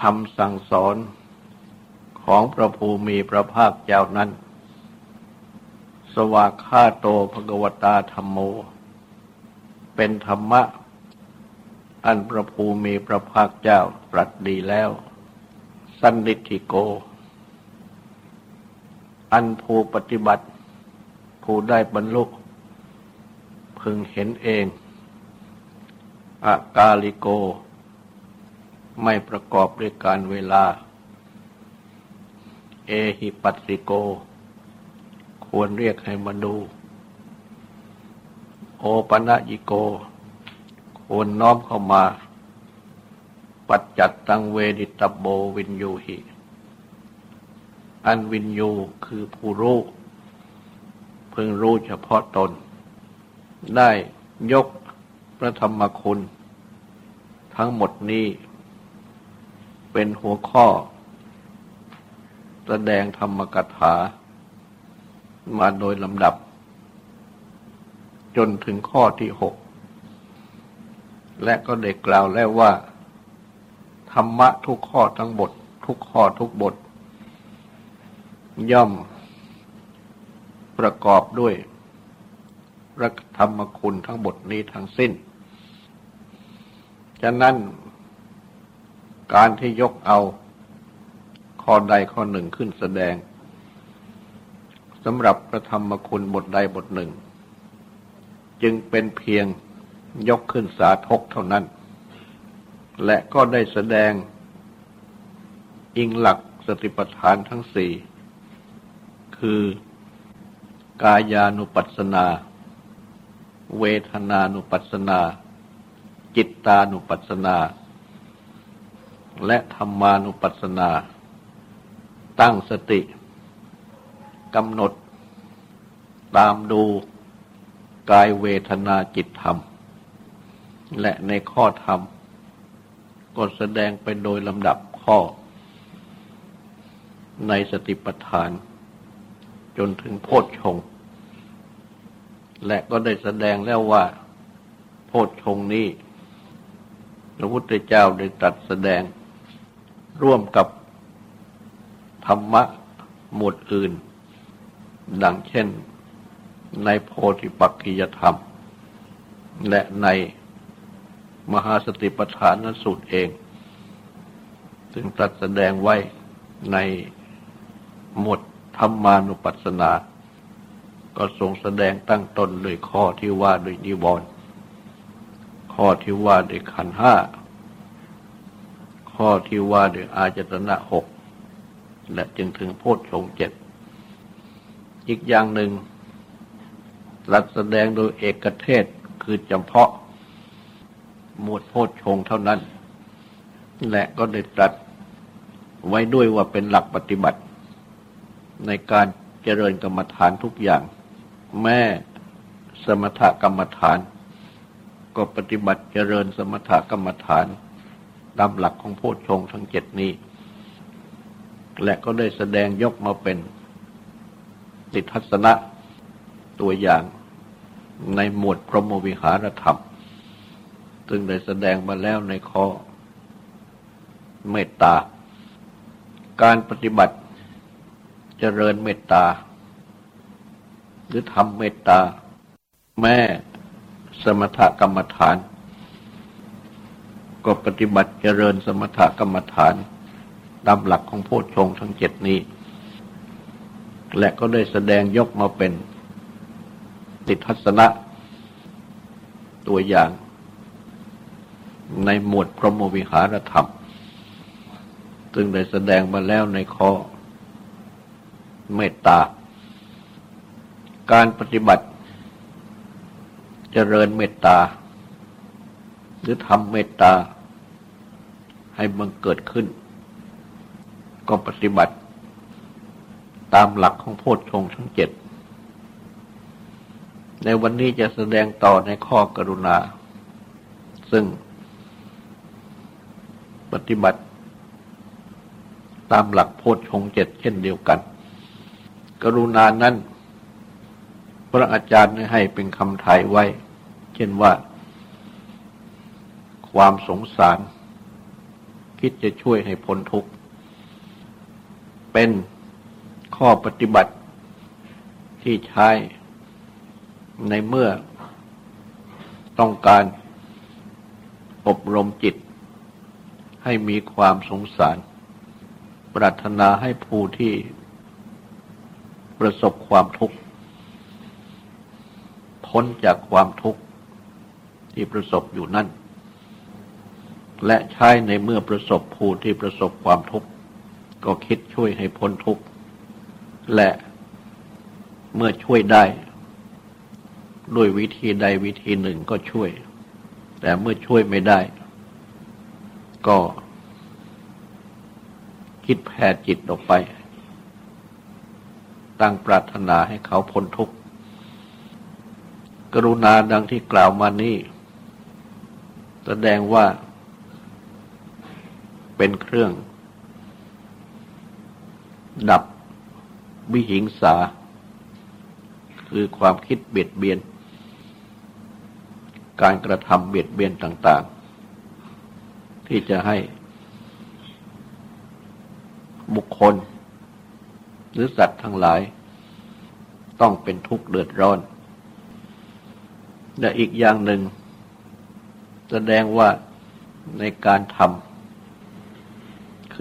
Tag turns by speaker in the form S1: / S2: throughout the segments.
S1: คำสั่งสอนของพระภูมิพระภาคเจ้านั้น สวากขาโตภกวตาธรรมโม เป็นธรรมะ อันพระภูมิพระภาคเจ้าตรัสดีแล้ว สันนิธิโก อันผู้ปฏิบัติ ผู้ได้บรรลุพึงเห็นเองอากาลิโก ไม่ประกอบด้วยการเวลา เอหิปัสสิโก ควรเรียกให้มาดู โอปนะยิโก ควรน้อมเข้ามา ปัจจัตตังเวดิตโบวินยูหิ อันวินยูคือผู้รู้เพิ่งรู้เฉพาะตน ได้ยกพระธรรมคุณ ทั้งหมดนี้ เป็นหัวข้อ แสดงธรรมกถา มาโดยลำดับ จนถึงข้อที่หก และก็ได้กล่าวแล้วว่า ธรรมะทุกข้อทั้งบท ทุกข้อทุกบท ย่อมประกอบด้วยรักธรรมคุณทั้งบทนี้ทั้งสิ้น ฉะนั้น การที่ยกเอาข้อใดข้อหนึ่งขึ้นแสดงสำหรับพระธรรมคุณบทใดบทหนึ่ง จึงเป็นเพียงยกขึ้นสาธกเท่านั้น และก็ได้แสดงอิงหลักสติปัฏฐานทั้งสี่คือกายานุปัสสนา เวทนานุปัสสนา จิตตานุปัสสนา และธรรมานุปัสสนา ตั้งสติกำหนด ตามดูกายเวทนาจิตธรรม และในข้อธรรม ก็แสดงไปโดยลำดับข้อ ในสติปัฏฐาน จนถึงโพชฌงและก็ได้แสดงแล้วว่า โพชฌงนี้พระพุทธเจ้าได้ตรัสแสดง ร่วมกับธรรมะหมวดอื่น ดังเช่นในโพธิปักขิยธรรม และในมหาสติปัฏฐานนสูตรเอง ซึ่งตรัสแสดงไว้ในหมวดธรรมานุปัสสนา ก็ทรงแสดงตั้งต้นโดยข้อที่ว่าโดยนิวรณ์ข้อที่ว่าโดยขันห้า ข้อที่ว่าด้วยอาจตนะหกและจึงถึงโพชฌงเจ็ดอีกอย่างหนึ่งรัสแสดงโดยเอกเทศคือจำเพาะ หมวดโพชฌงเท่านั้น และก็ได้ตรัสไว้ด้วยว่าเป็นหลักปฏิบัติ ในการเจริญกรรมฐานทุกอย่าง แม่สมถกรรมฐาน ก็ปฏิบัติเจริญสมถกรรมฐาน ตามหลักของโพชฌงทั้งเจ็ดนี้ และก็ได้แสดงยกมาเป็นติทัศนะตัวอย่างในหมวดพรหมวิหารธรรม ซึ่งได้แสดงมาแล้วในข้อเมตตา การปฏิบัติเจริญเมตตา หรือทำเมตตา แม่สมถกรรมฐาน ก็ปฏิบัติเจริญสมถกรรมฐานตามหลักของโพชฌงทั้งเจ็ดนี้ และก็ได้แสดงยกมาเป็นติทัศนะตัวอย่างในหมวดพรหมวิหารธรรม ซึ่งได้แสดงมาแล้วในข้อเมตตา การปฏิบัติเจริญเมตตา หรือทำเมตตา ให้บังเกิดขึ้น ก็ปฏิบัติ ตามหลักของโพชฌงทั้งเจ็ด ในวันนี้จะแสดงต่อในข้อกรุณา ซึ่งปฏิบัติตามหลักโพชฌงเจ็ดเช่นเดียวกัน กรุณานั้น พระอาจารย์ให้เป็นคำไทยไว้ เช่นว่า ความสงสาร คิดจะช่วยให้พ้นทุกข์ เป็นข้อปฏิบัติที่ใช้ในเมื่อต้องการอบรมจิต ให้มีความสงสาร ปรารถนาให้ผู้ที่ประสบความทุกข์ พ้นจากความทุกข์ที่ประสบอยู่นั่น และใช้ในเมื่อประสบผู้ที่ประสบความทุกข์ก็คิดช่วยให้พ้นทุกข์ และเมื่อช่วยได้ ด้วยวิธีใดวิธีหนึ่งก็ช่วย แต่เมื่อช่วยไม่ได้ ก็คิดแผ่จิตออกไป ตั้งปรารถนาให้เขาพ้นทุกข์ กรุณาดังที่กล่าวมานี้แสดงว่า เป็นเครื่อง ดับวิหิงสา คือความคิดเบียดเบียน การกระทำเบียดเบียนต่าง ๆ ที่จะให้บุคคล หรือสัตว์ทั้งหลาย ต้องเป็นทุกข์เดือดร้อน และอีกอย่างหนึ่ง แสดงว่าในการทำ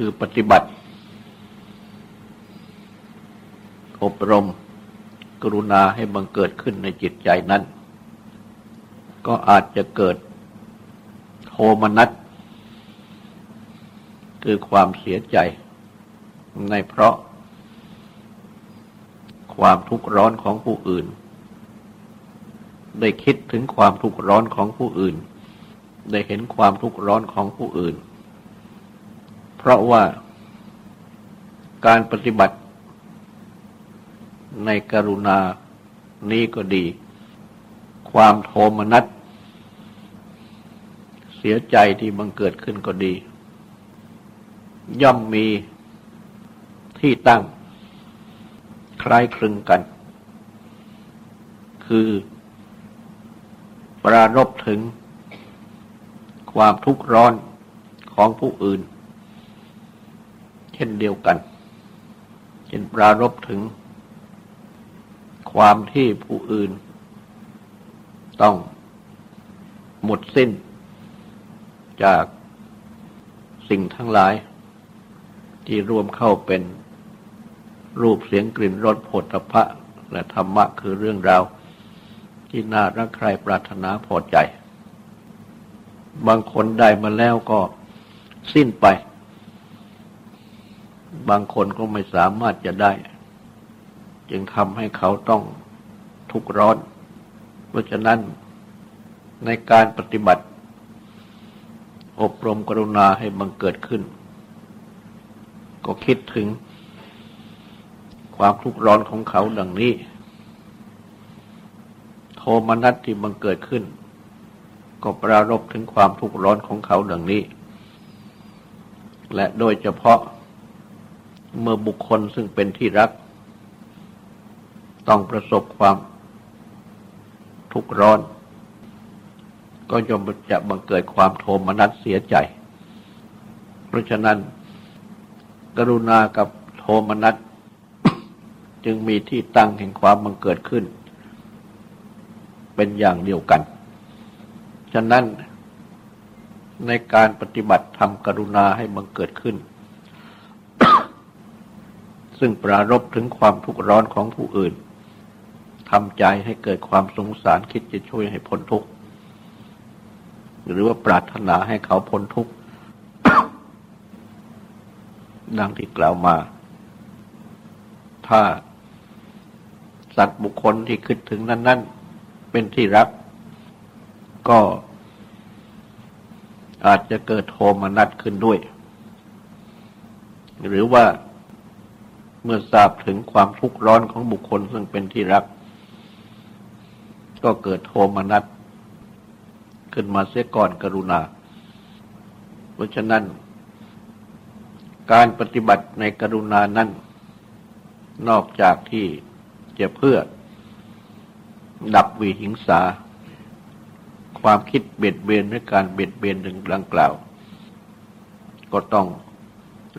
S1: คือปฏิบัติ อบรม กรุณาให้บังเกิดขึ้นในจิตใจนั้น ก็อาจจะเกิดโทมนัสคือความเสียใจ ในเพราะ ความทุกข์ร้อนของผู้อื่น ได้คิดถึงความทุกข์ร้อนของผู้อื่น ได้เห็นความทุกข์ร้อนของผู้อื่น ราะว่าการปฏิบัติในกรุณานี้ก็ดี ความโทมนัสเสียใจที่บังเกิดขึ้นก็ดี ย่อมมีที่ตั้งคล้ายคลึงกัน คือปรารบถึงความทุกข์ร้อนของผู้อื่น เช่นเดียวกันเช่นปรารบถึง ความที่ผู้อื่น ต้องหมดสิ้น จากสิ่งทั้งหลาย ที่รวมเข้าเป็นรูปเสียงกลิ่นรสผลพระและธรรมะคือเรื่องราว ที่น่ารักใครปรารถนาพอใจ บางคนได้มาแล้วก็สิ้นไป บางคนก็ไม่สามารถจะได้ จึงทำให้เขาต้องทุกข์ร้อน เพราะฉะนั้นในการปฏิบัติ อบรมกรุณาให้บังเกิดขึ้น ก็คิดถึงความทุกข์ร้อนของเขาดังนี้ โทมนัสที่บังเกิดขึ้น ก็ปรารบถึงความทุกข์ร้อนของเขาดังนี้ และโดยเฉพาะ เมื่อบุคคลซึ่งเป็นที่รัก ต้องประสบความทุกข์ร้อน ก็ย่อมจะบังเกิดความโทมนัสเสียใจ เพราะฉะนั้น กรุณากับโทมนัสจึงมีที่ตั้งแห่งความบังเกิดขึ้น เป็นอย่างเดียวกัน ฉะนั้นในการปฏิบัติทำกรุณาให้บังเกิดขึ้น ซึ่งปรารบถึงความทุกข์ร้อนของผู้อื่นทำใจให้เกิดความสงสารคิดจะช่วยให้พ้นทุกข์หรือว่าปรารถนาให้เขาพ้นทุกข์ดังที่กล่าวมา ถ้าสัตว์บุคคลที่คิดถึงนั้น ๆ เป็นที่รัก ก็อาจจะเกิดโทมนัสขึ้นด้วย หรือว่า เมื่อทราบถึงความทุกข์ร้อนของบุคคลซึ่งเป็นที่รัก ก็เกิดโทมนัสขึ้นมาเสียก่อนกรุณา เพราะฉะนั้น การปฏิบัติในกรุณานั้น นอกจากที่จะเพื่อ ดับวีหิงสา ความคิดเบียดเบียนและการเบียดเบียนหนึ่งดังกล่าว ก็ต้อง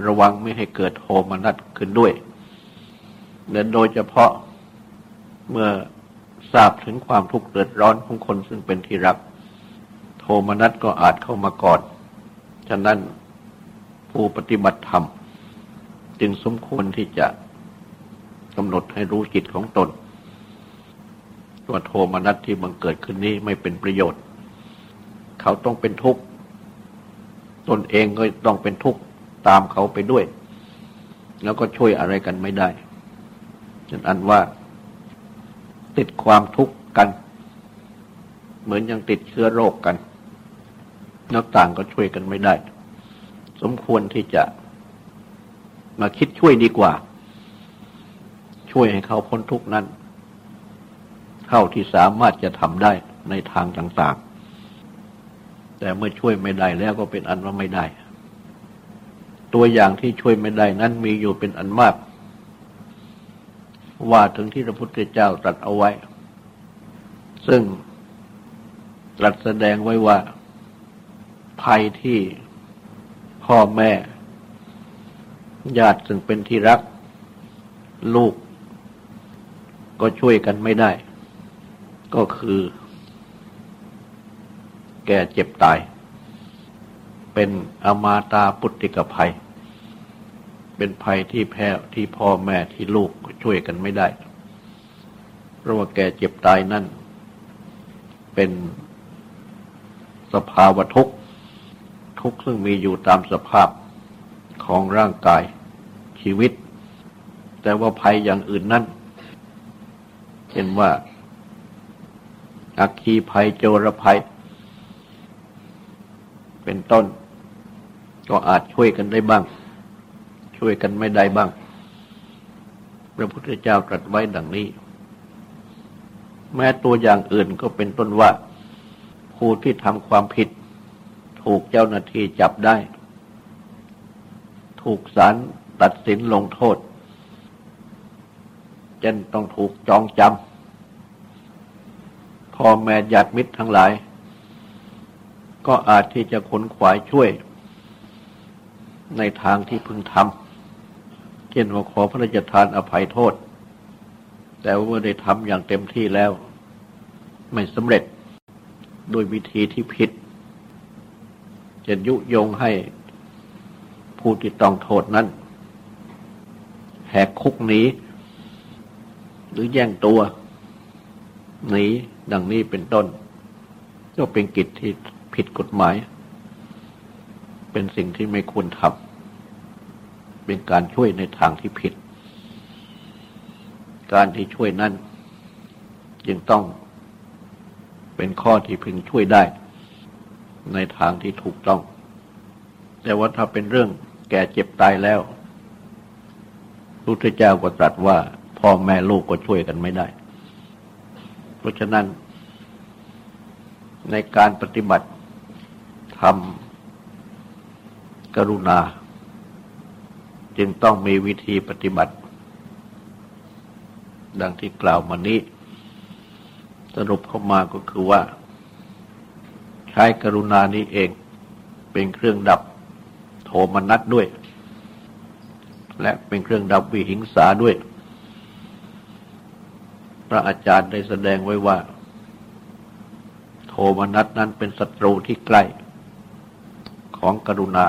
S1: ระวังไม่ให้เกิดโทมนัสขึ้นด้วย และโดยเฉพาะเมื่อทราบถึงความทุกข์เดือดร้อนของคนซึ่งเป็นที่รัก โทมนัสก็อาจเข้ามาก่อนฉะนั้นผู้ปฏิบัติธรรม จึงสมควรที่จะกำหนดให้รู้จิตของตนว่าโทมนัสที่บังเกิดขึ้นนี้ไม่เป็นประโยชน์ เขาต้องเป็นทุกข์ ตนเองก็ต้องเป็นทุกข์ ตามเขาไปด้วย แล้วก็ช่วยอะไรกันไม่ได้ ฉะนั้นว่าติดความทุกข์กัน เหมือนยังติดเชื้อโรคกันนักต่างก็ช่วยกันไม่ได้ สมควรที่จะมาคิดช่วยดีกว่า ช่วยให้เขาพ้นทุกข์นั้น เท่าที่สามารถจะทำได้ในทางต่างๆ แต่เมื่อช่วยไม่ได้แล้วก็เป็นอันว่าไม่ได้ ตัวอย่างที่ช่วยไม่ได้นั้นมีอยู่เป็นอันมาก ว่าถึงที่พระพุทธเจ้าตรัสเอาไว้ ซึ่งตรัสแสดงไว้ว่า ภัยที่พ่อแม่ ญาติซึ่งเป็นที่รัก ลูก ก็ช่วยกันไม่ได้ ก็คือ แก่เจ็บตาย เป็นอมาตาปุตติกภัย เป็นภัยที่แพ้ที่พ่อแม่ที่ลูกช่วยกันไม่ได้ เพราะว่าแก่เจ็บตายนั่น เป็นสภาวะทุกข์ทุกข์ซึ่งมีอยู่ตามสภาพของร่างกายชีวิต แต่ว่าภัยอย่างอื่นนั่นเช่นว่าอักคีภัยโจรภัย เป็นต้น ก็อาจช่วยกันได้บ้าง ช่วยกันไม่ได้บ้าง พระพุทธเจ้าตรัสไว้ดังนี้ แม้ตัวอย่างอื่นก็เป็นต้นว่า ผู้ที่ทำความผิด ถูกเจ้าหน้าที่จับได้ ถูกศาลตัดสินลงโทษจนต้องถูกจองจำพ่อแม่ญาติมิตรทั้งหลาย ก็อาจที่จะขนขวายช่วย ในทางที่พึงทำ เช่นว่าขอพระราชทานอภัยโทษ แต่ว่าได้ทำอย่างเต็มที่แล้ว ไม่สำเร็จโดยวิธีที่ผิดจะยุยงให้ผู้ที่ต้องโทษนั้น แหกคุกหนี หรือแย่งตัวหนีดังนี้เป็นต้น ก็เป็นกิจที่ผิดกฎหมาย เป็นสิ่งที่ไม่ควรทำ เป็นการช่วยในทางที่ผิด การที่ช่วยนั้นจึงต้องเป็นข้อที่พึงช่วยได้ ในทางที่ถูกต้อง แต่ว่าถ้าเป็นเรื่องแก่เจ็บตายแล้วพุทธเจ้าก็ตรัสว่าพ่อแม่ลูกก็ช่วยกันไม่ได้ เพราะฉะนั้น ในการปฏิบัติทำกรุณา จึงต้องมีวิธีปฏิบัติ ดังที่กล่าวมานี้ สรุปเข้ามาก็คือว่า ใช้กรุณานี้เองเป็นเครื่องดับโทมนัสด้วย และเป็นเครื่องดับวิหิงสาด้วย พระอาจารย์ได้แสดงไว้ว่า โทมนัสนั้นเป็นศัตรูที่ใกล้ ของกรุณา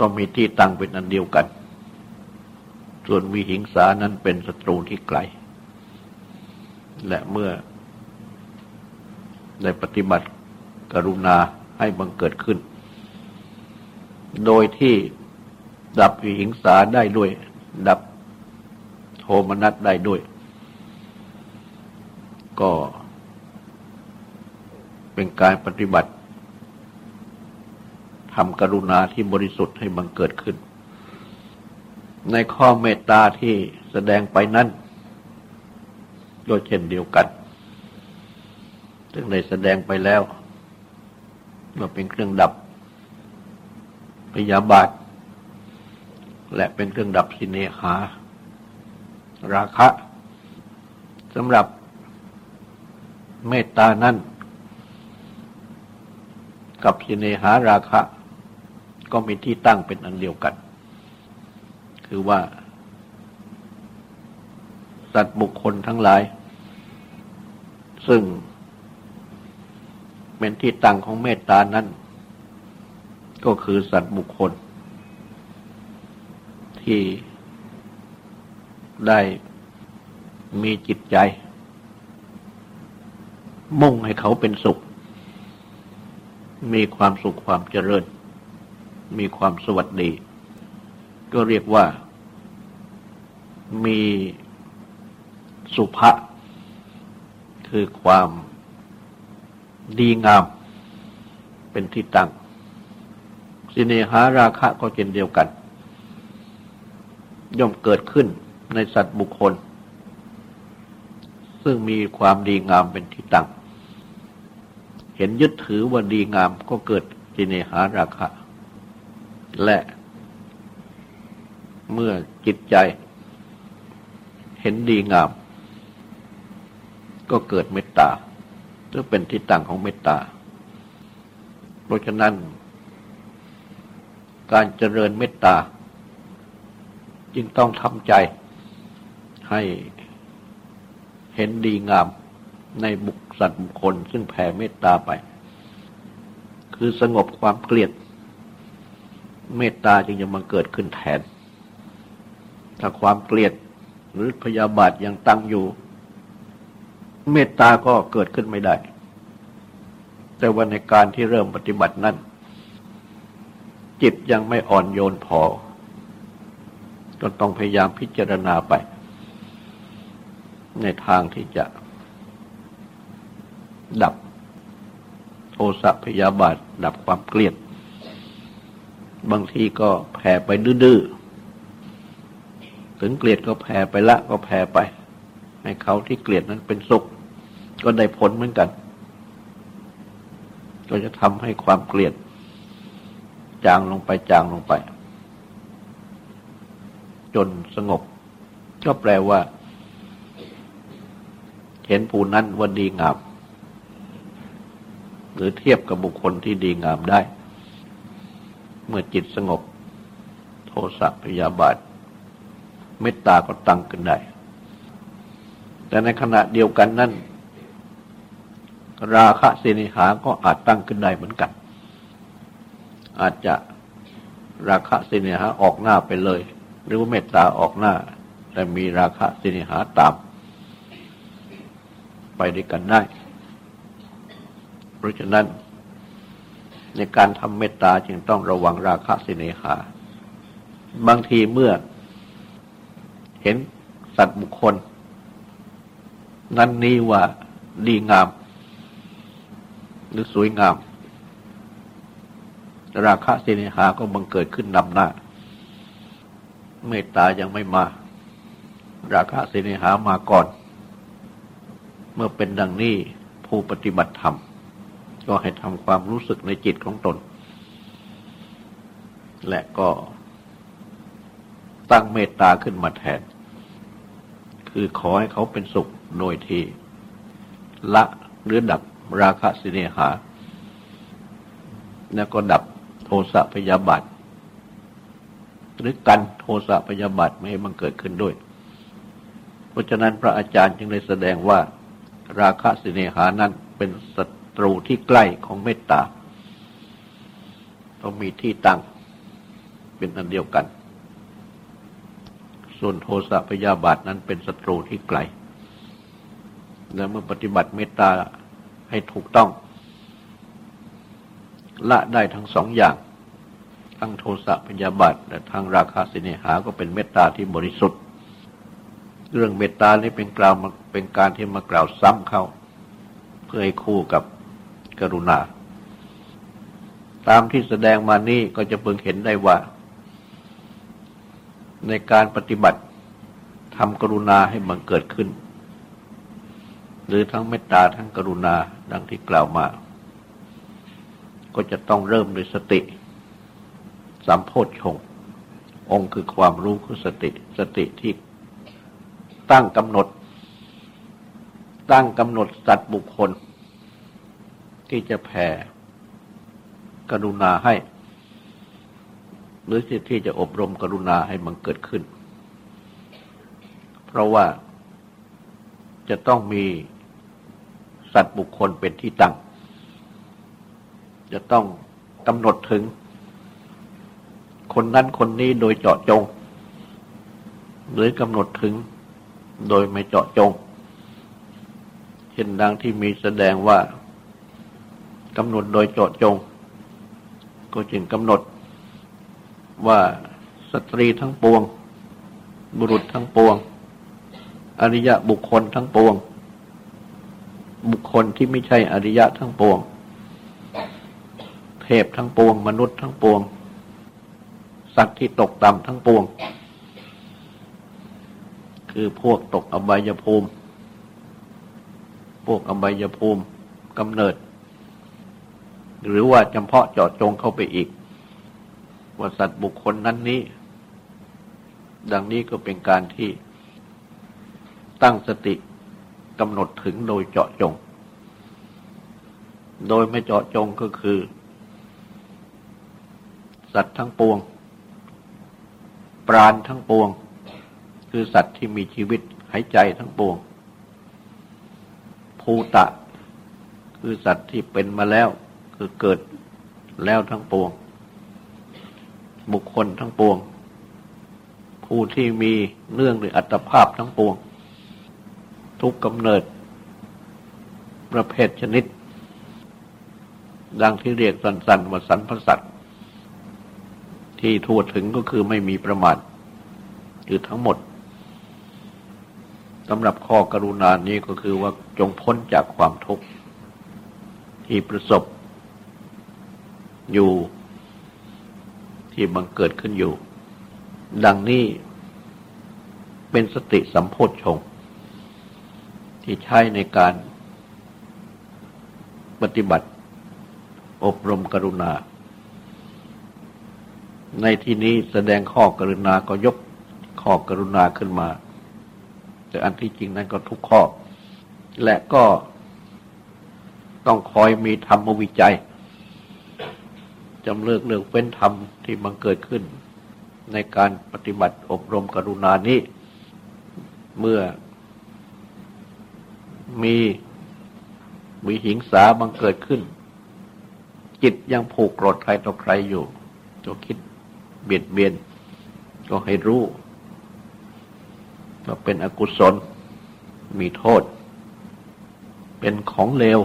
S1: ต้องมีที่ตั้งเป็นอันเดียวกัน ส่วนวิหิงสานั้นเป็นศัตรูที่ไกล และเมื่อได้ปฏิบัติกรุณาให้บังเกิดขึ้น โดยที่ดับวิหิงสาได้ด้วย ดับโทมนัสได้ด้วย ก็เป็นการปฏิบัติำกรุณาที่บริสุทธิ์ให้บังเกิดขึ้น ในข้อเมตตาที่แสดงไปนั้นก็เช่นเดียวกัน ซึ่งได้แสดงไปแล้วว่าเป็นเครื่องดับพยาบาท และเป็นเครื่องดับสิเนหา ราคะสำหรับเมตตานั้น กับสิเนหาราคะ ก็มีที่ตั้งเป็นอันเดียวกัน คือว่า สัตว์บุคคลทั้งหลาย ซึ่งเป็นที่ตั้งของเมตตานั้น ก็คือสัตว์บุคคล ที่ได้มีจิตใจ มุ่งให้เขาเป็นสุข มีความสุขความเจริญ มีความสวัสดี ก็เรียกว่า มีสุภะคือความดีงามเป็นที่ตั้ง สิเนหาราคะก็เช่นเดียวกัน ย่อมเกิดขึ้นในสัตว์บุคคล ซึ่งมีความดีงามเป็นที่ตั้ง เห็นยึดถือว่าดีงามก็เกิดสิเนหาราคะ และเมื่อจิตใจ เห็นดีงาม ก็เกิดเมตตาซึ่งเป็นที่ตั้งของเมตตา เพราะฉะนั้น การเจริญเมตตา จึงต้องทำใจให้เห็นดีงามในบุคสัตว์บุคคล ซึ่งแผ่เมตตาไป คือสงบความเกลียด เมตตาจึงจะมาเกิดขึ้นแทน ถ้าความเกลียดหรือพยาบาทยังตั้งอยู่ เมตตาก็เกิดขึ้นไม่ได้ แต่ว่าในการที่เริ่มปฏิบัตินั้นจิตยังไม่อ่อนโยนพอก็ต้องพยายามพิจารณาไป ในทางที่จะ ดับโทสะพยาบาท ดับความเกลียด บางทีก็แผ่ไปดื้อถึงเกลียดก็แผ่ไปละก็แผ่ไป ให้เขาที่เกลียดนั้นเป็นสุข ก็ได้ผลเหมือนกัน ก็จะทำให้ความเกลียด จางลงไปจางลงไป จนสงบ ก็แปลว่า เห็นผู้นั้นว่าดีงาม หรือเทียบกับบุคคลที่ดีงามได้ เมื่อจิตสงบ โทสะพยาบาท เมตตาก็ตั้งขึ้นได้ แต่ในขณะเดียวกันนั้น ราคะสินิหาก็อาจตั้งขึ้นได้เหมือนกัน อาจจะราคะสินิหาออกหน้าไปเลย หรือว่าเมตตาออกหน้า แต่มีราคะสินิหาตาม ไปด้วยกันได้ เพราะฉะนั้น ในการทำเมตตาจึงต้องระวังราคะสิเนหาบางทีเมื่อเห็นสัตว์บุคคล นั้นนี้ว่าดีงาม หรือสวยงาม ราคะเนหาก็บังเกิดขึ้นนำหน้า เมตตายังไม่มา ราคะเนหามาก่อน เมื่อเป็นดังนี้ผู้ปฏิบัติธรรม ก็ให้ทำความรู้สึกในจิตของตน และก็ตั้งเมตตาขึ้นมาแทน คือขอให้เขาเป็นสุขโดยทีละหรือดับราคะสิเนหา แล้วก็ดับโทสะพยาบาท หรือกันโทสะพยาบาทไม่ให้มันเกิดขึ้นด้วย เพราะฉะนั้นพระอาจารย์จึงได้แสดงว่า ราคะสิเนหานั้นเป็นศัต รูที่ใกล้ของเมตตาต้องมีที่ตั้งเป็นอันเดียวกัน ส่วนโทสะพยาบาทนั้นเป็นศัตรูที่ไกล และเมื่อปฏิบัติเมตตาให้ถูกต้อง ละได้ทั้งสองอย่าง ทั้งโทสะพยาบาทและทั้งราคาสิเนหาก็เป็นเมตตาที่บริสุทธิ์ เรื่องเมตตานี้เป็นกล่าวเป็นการที่มากล่าวซ้ำเข้า เพื่อให้คู่กับ กรุณา ตามที่แสดงมานี้ก็จะเพิ่งเห็นได้ว่า ในการปฏิบัติทำกรุณาให้มันเกิดขึ้น หรือทั้งเมตตาทั้งกรุณาดังที่กล่าวมา ก็จะต้องเริ่มด้วยสติสัมโพธชงองค์คือความรู้คือสติ สติที่ตั้งกำหนด ตั้งกำหนดสัตว์บุคคล ที่จะแผ่ กรุณาให้ หรือที่จะอบรมกรุณาให้มันเกิดขึ้น เพราะว่าจะต้องมีสัตว์บุคคลเป็นที่ตั้ง จะต้องกำหนดถึง คนนั้นคนนี้โดยเจาะจง หรือกำหนดถึงโดยไม่เจาะจง เช่นดังที่มีแสดงว่า กำหนดโดยเจาะจง ก็จึงกำหนดว่าสตรีทั้งปวง บุรุษทั้งปวง อริยะบุคคลทั้งปวง บุคคลที่ไม่ใช่อริยะทั้งปวง เทพทั้งปวง มนุษย์ทั้งปวง สัตว์ที่ตกต่ำทั้งปวง คือพวกตกอบายภูมิ พวกอบายภูมิกำเนิด หรือว่าจำเพาะเจาะจงเข้าไปอีก ว่าสัตว์บุคคลนั้นนี้ ดังนี้ก็เป็นการที่ตั้งสติกำหนดถึงโดยเจาะจง โดยไม่เจาะจงก็คือ สัตว์ทั้งปวง ปราณทั้งปวง คือสัตว์ที่มีชีวิตหายใจทั้งปวง ภูตะ คือสัตว์ที่เป็นมาแล้ว คือเกิดแล้วทั้งปวง บุคคลทั้งปวง ผู้ที่มีเนื่องหรืออัตภาพทั้งปวง ทุกกำเนิด ประเภทชนิด ดังที่เรียกสันๆว่าสันพสัตที่ทั่วถึงก็คือไม่มีประมาทคือทั้งหมดสำหรับข้อกรุณานี้ก็คือว่าจงพ้นจากความทุกข์ที่ประสบ อยู่ที่บังเกิดขึ้นอยู่ ดังนี้เป็นสติสัมโพธชงที่ใช้ในการปฏิบัติอบรมกรุณา ในที่นี้แสดงข้อกรุณาก็ยกข้อกรุณาขึ้นมา แต่อันที่จริงนั้นก็ทุกข้อ และก็ต้องคอยมีธรรมวิจัย จำเลิกเรื่องเป็นธรรมที่มันเกิดขึ้น ในการปฏิบัติอบรมกรุณานี้ เมื่อมีมีหิงสาบังเกิดขึ้น จิตยังผูกโกรธใครต่อใครอยู่จะคิดเบียดเบียน ก็ให้รู้ว่าเป็นอกุศลมีโทษ เป็นของเลว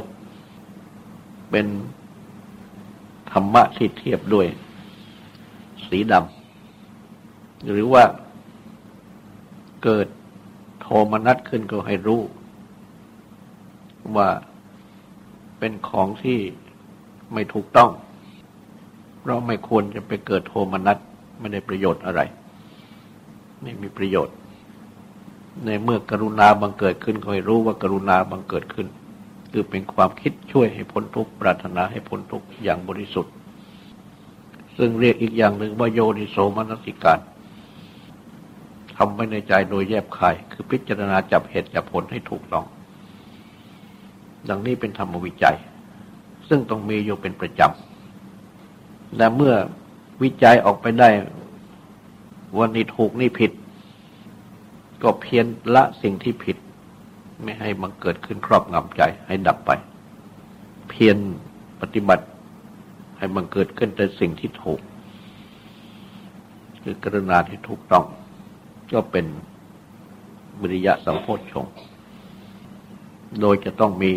S1: เป็น ธรรมะที่เทียบด้วย สีดำหรือว่าเกิดโทมนัสขึ้นก็ให้รู้ ว่าเป็นของที่ไม่ถูกต้องเราไม่ควรจะไปเกิดโทมนัสไม่ได้ประโยชน์อะไร ไม่มีประโยชน์ ในเมื่อกรุณาบังเกิดขึ้นก็ให้รู้ว่ากรุณาบังเกิดขึ้น คือเป็นความคิดช่วยให้พ้นทุกข์ปรารถนาให้พ้นทุกข์อย่างบริสุทธิ์ ซึ่งเรียกอีกอย่างหนึ่งว่าโยนิโสมนสิการทำไว้ในใจโดยแยบคาย คือพิจารณาจับเหตุจับผลให้ถูกต้อง ดังนี้เป็นธรรมวิจัย ซึ่งต้องมีอยู่เป็นประจำและเมื่อวิจัยออกไปได้วันนี้ถูกนี่ผิด ก็เพียรละสิ่งที่ผิด ไม่ให้มันเกิดขึ้นครอบงำใจให้ดับไป เพียรปฏิบัติให้มันเกิดขึ้นแต่สิ่งที่ถูก คือกรุณาที่ถูกต้องก็เป็นวิริยะสัมโพชฌงโดยจะต้องมี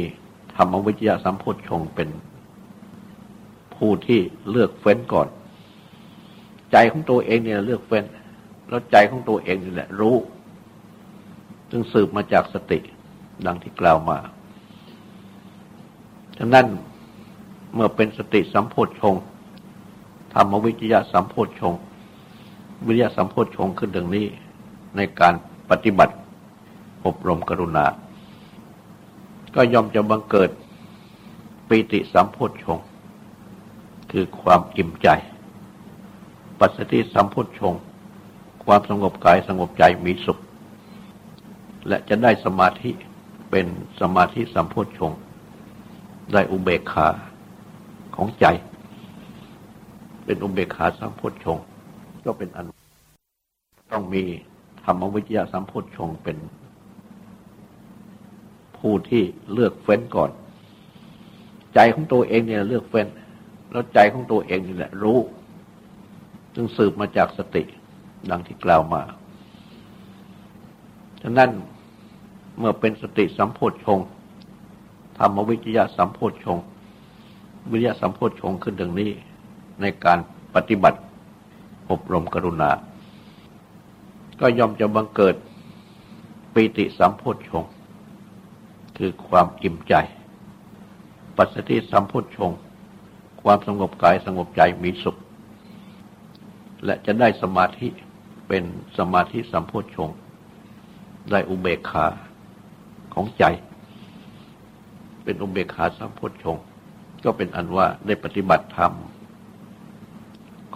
S1: ธรรมวิจยะสัมโพชฌงเป็นผู้ที่เลือกเฟ้นก่อน ใจของตัวเองเนี่ยเลือกเฟ้น แล้วใจของตัวเองนี่แหละรู้ จึงสืบมาจากสติ ดังที่กล่าวมาฉะนั้นเมื่อเป็นสติสัมโพชฌงธรรมวิจยะสัมโพชฌงวิริยะสัมโพชฌงขึ้นดังนี้ในการปฏิบัติอบรมกรุณา ก็ย่อมจะบังเกิดปีติสัมโพชฌงคือความอิ่มใจ ปัสสติสัมโพชฌงความสงบกายสงบใจมีสุข และจะได้สมาธิ เป็นสมาธิสัมโพชฌงได้อุเบกขาของใจ เป็นอุเบกขาสัมโพชฌงก็เป็นอัน ต้องมีธรรมวิจยาสัมโพชฌงเป็น ผู้ที่เลือกเฟ้นก่อน ใจของตัวเองเนี่ยเลือกเฟ้น แล้วใจของตัวเองนี่แหละรู้จึงสืบมาจากสติดังที่กล่าวมา ฉะนั้น เมื่อเป็นสติสัมโพชฌงธรรมวิจยะสัมโพชฌงวิริยะสัมโพชฌงขึ้นดังนี้ในการปฏิบัติอบรมกรุณา ก็ย่อมจะบังเกิดปีติสัมโพชฌงคือความอิ่มใจ ปัสสติสัมโพชฌงความสงบกายสงบใจมีสุข และจะได้สมาธิเป็นสมาธิสัมโพชฌงได้อุเบกขา ของใจ เป็นอุเบกขาสัมโพชฌงก็เป็นอันว่าได้ปฏิบัติธรรม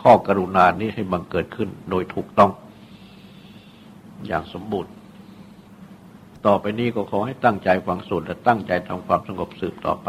S1: ข้อกรุณานี้ให้บังเกิดขึ้นโดยถูกต้อง อย่างสมบูรณ์ ต่อไปนี้ก็ขอให้ตั้งใจฟังสวดและตั้งใจทำความสงบสืบต่อไป